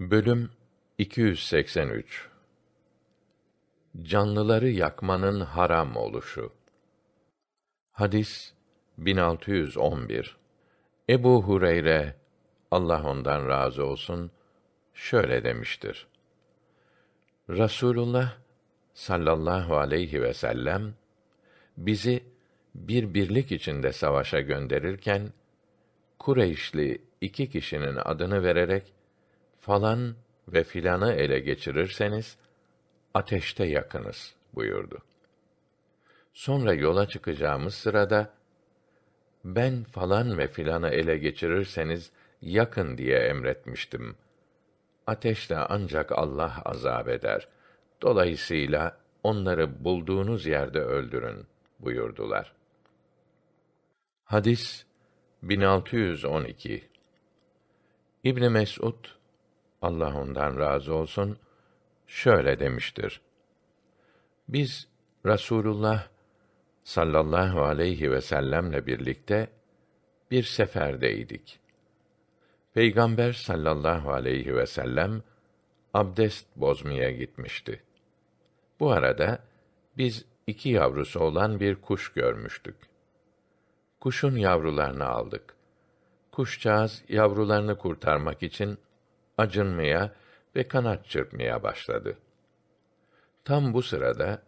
Bölüm 283 Canlıları yakmanın haram oluşu. Hadis 1611. Ebu Hureyre Allah ondan razı olsun şöyle demiştir. Rasulullah sallallahu aleyhi ve sellem bizi bir birlik içinde savaşa gönderirken Kureyşli iki kişinin adını vererek falan ve filanı ele geçirirseniz ateşte yakınız buyurdu. Sonra yola çıkacağımız sırada ben falan ve filanı ele geçirirseniz yakın diye emretmiştim. Ateşle ancak Allah azab eder. Dolayısıyla onları bulduğunuz yerde öldürün buyurdular. Hadis 1612 İbn Mesud Allah ondan razı olsun şöyle demiştir. Biz Rasulullah sallallahu aleyhi ve sellemle birlikte bir seferdeydik. Peygamber sallallahu aleyhi ve sellem abdest bozmaya gitmişti. Bu arada biz iki yavrusu olan bir kuş görmüştük. Kuşun yavrularını aldık. Kuşcağız yavrularını kurtarmak için acınmaya ve kanat çırpmaya başladı. Tam bu sırada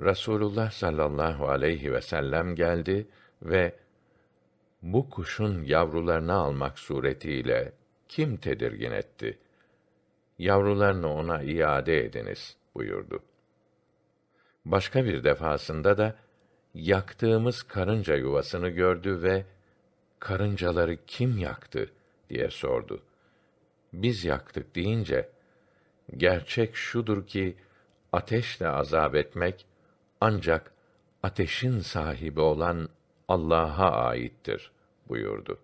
Rasulullah sallallahu aleyhi ve sellem geldi ve bu kuşun yavrularını almak suretiyle kim tedirgin etti? Yavrularını ona iade ediniz buyurdu. Başka bir defasında da yaktığımız karınca yuvasını gördü ve karıncaları kim yaktı diye sordu biz yaktık deyince gerçek şudur ki ateşle azap etmek ancak ateşin sahibi olan Allah'a aittir buyurdu.